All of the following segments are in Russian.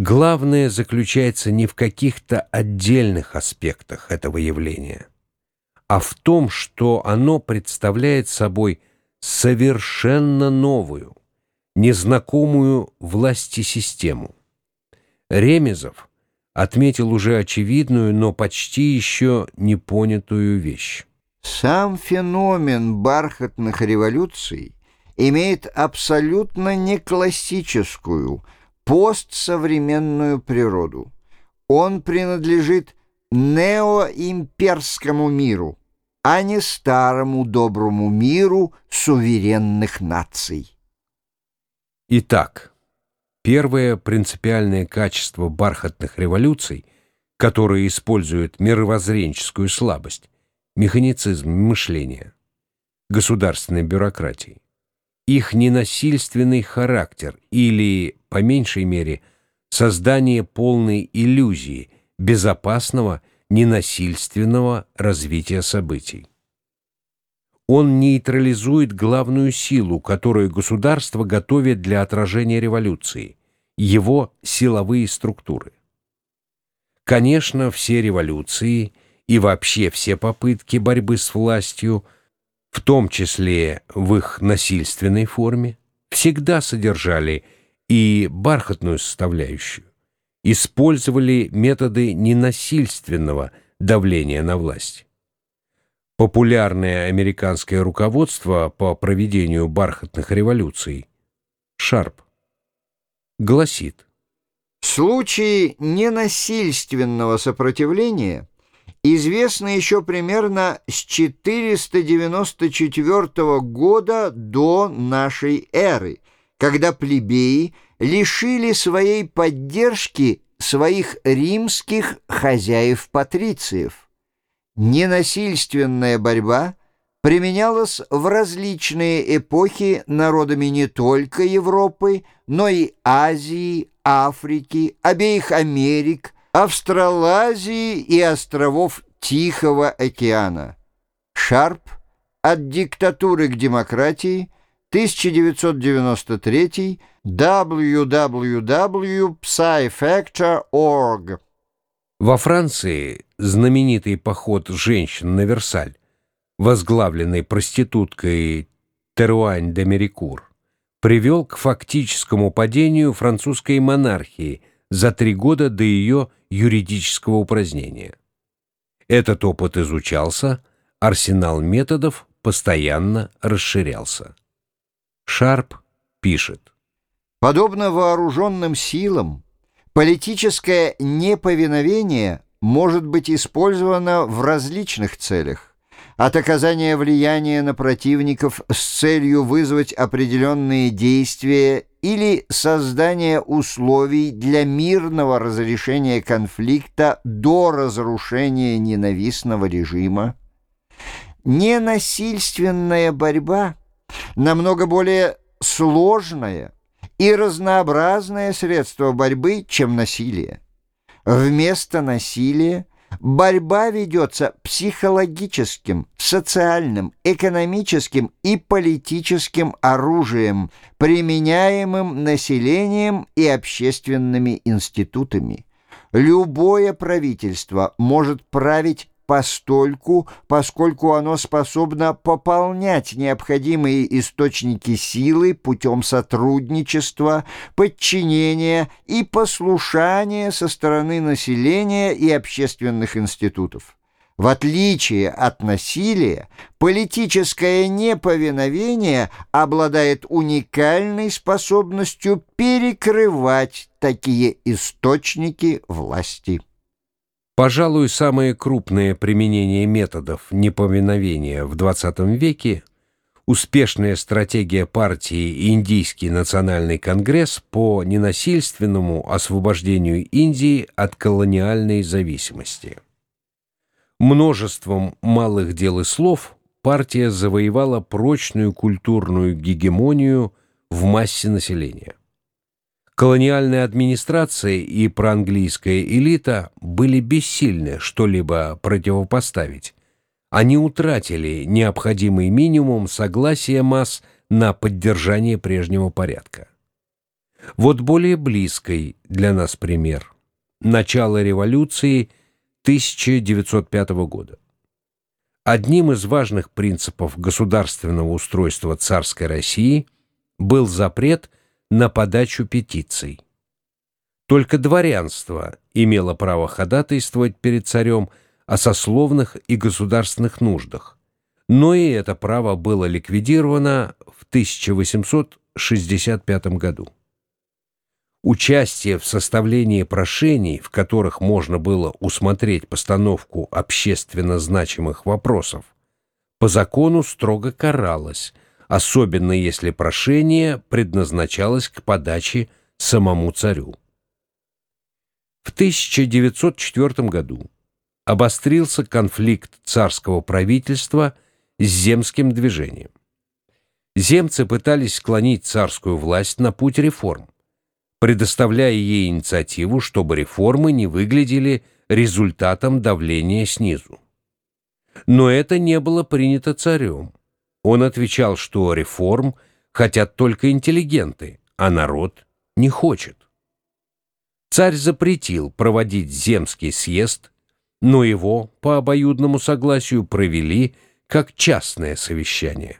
Главное заключается не в каких-то отдельных аспектах этого явления, а в том, что оно представляет собой совершенно новую, незнакомую власти систему. Ремезов отметил уже очевидную, но почти еще непонятую вещь. Сам феномен бархатных революций имеет абсолютно не классическую, постсовременную природу. Он принадлежит неоимперскому миру, а не старому доброму миру суверенных наций. Итак, первое принципиальное качество бархатных революций, которые используют мировоззренческую слабость, механицизм мышления, государственной бюрократии, их ненасильственный характер или, по меньшей мере, создание полной иллюзии безопасного, ненасильственного развития событий. Он нейтрализует главную силу, которую государство готовит для отражения революции, его силовые структуры. Конечно, все революции – и вообще все попытки борьбы с властью, в том числе в их насильственной форме, всегда содержали и бархатную составляющую, использовали методы ненасильственного давления на власть. Популярное американское руководство по проведению бархатных революций Шарп гласит В случае ненасильственного сопротивления известно еще примерно с 494 года до нашей эры, когда плебеи лишили своей поддержки своих римских хозяев-патрициев. Ненасильственная борьба применялась в различные эпохи народами не только Европы, но и Азии, Африки, обеих Америк, Австралазии и островов Тихого океана. Шарп «От диктатуры к демократии», 1993, www.psyfactor.org. Во Франции знаменитый поход женщин на Версаль, возглавленный проституткой Теруань де Мерикур, привел к фактическому падению французской монархии за три года до ее юридического упразднения. Этот опыт изучался, арсенал методов постоянно расширялся. Шарп пишет. Подобно вооруженным силам, политическое неповиновение может быть использовано в различных целях от оказания влияния на противников с целью вызвать определенные действия или создания условий для мирного разрешения конфликта до разрушения ненавистного режима. Ненасильственная борьба намного более сложное и разнообразное средство борьбы, чем насилие. Вместо насилия Борьба ведется психологическим, социальным, экономическим и политическим оружием, применяемым населением и общественными институтами. Любое правительство может править постольку, поскольку оно способно пополнять необходимые источники силы путем сотрудничества, подчинения и послушания со стороны населения и общественных институтов. В отличие от насилия, политическое неповиновение обладает уникальной способностью перекрывать такие источники власти. Пожалуй, самое крупное применение методов неповиновения в XX веке – успешная стратегия партии «Индийский национальный конгресс» по ненасильственному освобождению Индии от колониальной зависимости. Множеством малых дел и слов партия завоевала прочную культурную гегемонию в массе населения. Колониальная администрация и проанглийская элита были бессильны что-либо противопоставить. Они утратили необходимый минимум согласия масс на поддержание прежнего порядка. Вот более близкий для нас пример. Начало революции 1905 года. Одним из важных принципов государственного устройства царской России был запрет на подачу петиций. Только дворянство имело право ходатайствовать перед царем о сословных и государственных нуждах, но и это право было ликвидировано в 1865 году. Участие в составлении прошений, в которых можно было усмотреть постановку общественно значимых вопросов, по закону строго каралось, особенно если прошение предназначалось к подаче самому царю. В 1904 году обострился конфликт царского правительства с земским движением. Земцы пытались склонить царскую власть на путь реформ, предоставляя ей инициативу, чтобы реформы не выглядели результатом давления снизу. Но это не было принято царем. Он отвечал, что реформ хотят только интеллигенты, а народ не хочет. Царь запретил проводить земский съезд, но его по обоюдному согласию провели как частное совещание.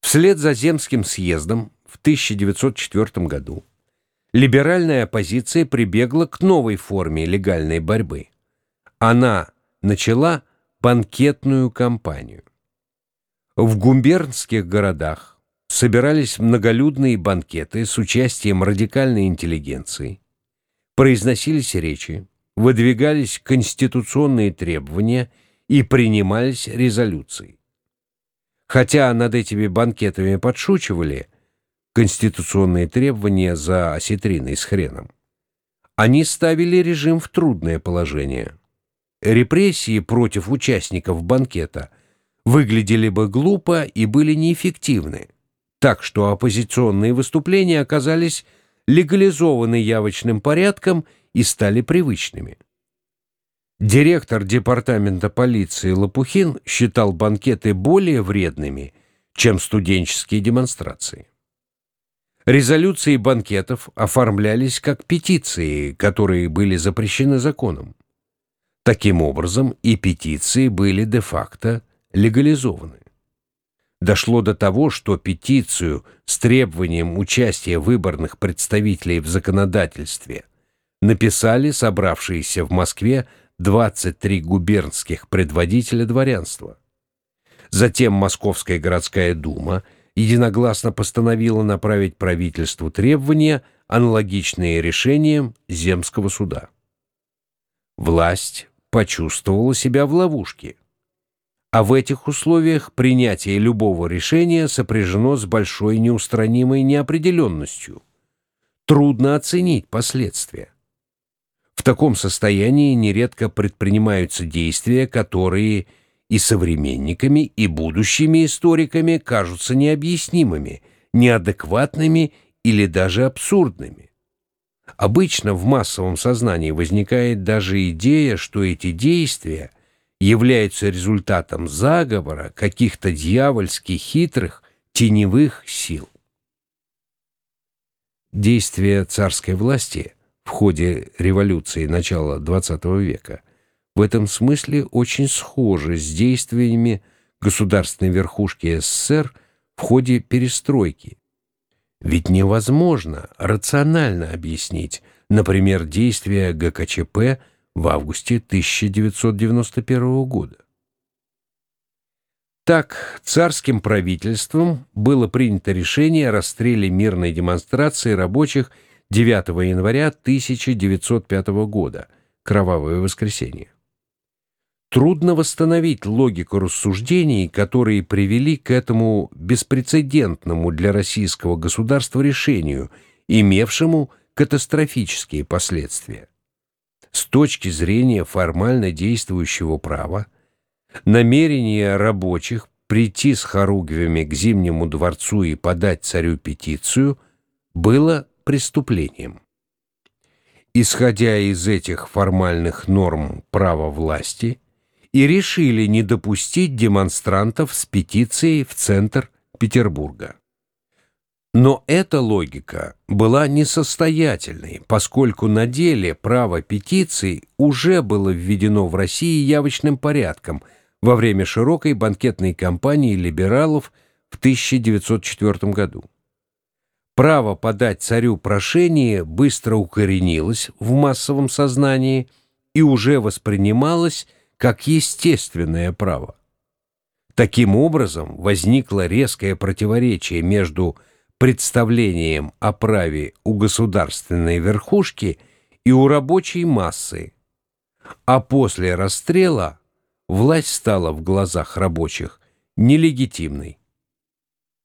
Вслед за земским съездом в 1904 году либеральная оппозиция прибегла к новой форме легальной борьбы. Она начала банкетную кампанию. В губернских городах собирались многолюдные банкеты с участием радикальной интеллигенции, произносились речи, выдвигались конституционные требования и принимались резолюции. Хотя над этими банкетами подшучивали – конституционные требования за осетриной с хреном. Они ставили режим в трудное положение. Репрессии против участников банкета выглядели бы глупо и были неэффективны, так что оппозиционные выступления оказались легализованы явочным порядком и стали привычными. Директор департамента полиции Лопухин считал банкеты более вредными, чем студенческие демонстрации. Резолюции банкетов оформлялись как петиции, которые были запрещены законом. Таким образом, и петиции были де-факто легализованы. Дошло до того, что петицию с требованием участия выборных представителей в законодательстве написали собравшиеся в Москве 23 губернских предводителя дворянства. Затем Московская городская дума – единогласно постановила направить правительству требования, аналогичные решениям Земского суда. Власть почувствовала себя в ловушке. А в этих условиях принятие любого решения сопряжено с большой неустранимой неопределенностью. Трудно оценить последствия. В таком состоянии нередко предпринимаются действия, которые – и современниками, и будущими историками кажутся необъяснимыми, неадекватными или даже абсурдными. Обычно в массовом сознании возникает даже идея, что эти действия являются результатом заговора каких-то дьявольски хитрых теневых сил. Действия царской власти в ходе революции начала XX века – в этом смысле очень схожи с действиями государственной верхушки СССР в ходе перестройки. Ведь невозможно рационально объяснить, например, действия ГКЧП в августе 1991 года. Так, царским правительством было принято решение о расстреле мирной демонстрации рабочих 9 января 1905 года, кровавое воскресенье. Трудно восстановить логику рассуждений, которые привели к этому беспрецедентному для российского государства решению, имевшему катастрофические последствия. С точки зрения формально действующего права, намерение рабочих прийти с хоругвями к Зимнему дворцу и подать царю петицию было преступлением. Исходя из этих формальных норм права власти – и решили не допустить демонстрантов с петицией в центр Петербурга. Но эта логика была несостоятельной, поскольку на деле право петиций уже было введено в России явочным порядком во время широкой банкетной кампании либералов в 1904 году. Право подать царю прошение быстро укоренилось в массовом сознании и уже воспринималось как естественное право. Таким образом, возникло резкое противоречие между представлением о праве у государственной верхушки и у рабочей массы, а после расстрела власть стала в глазах рабочих нелегитимной.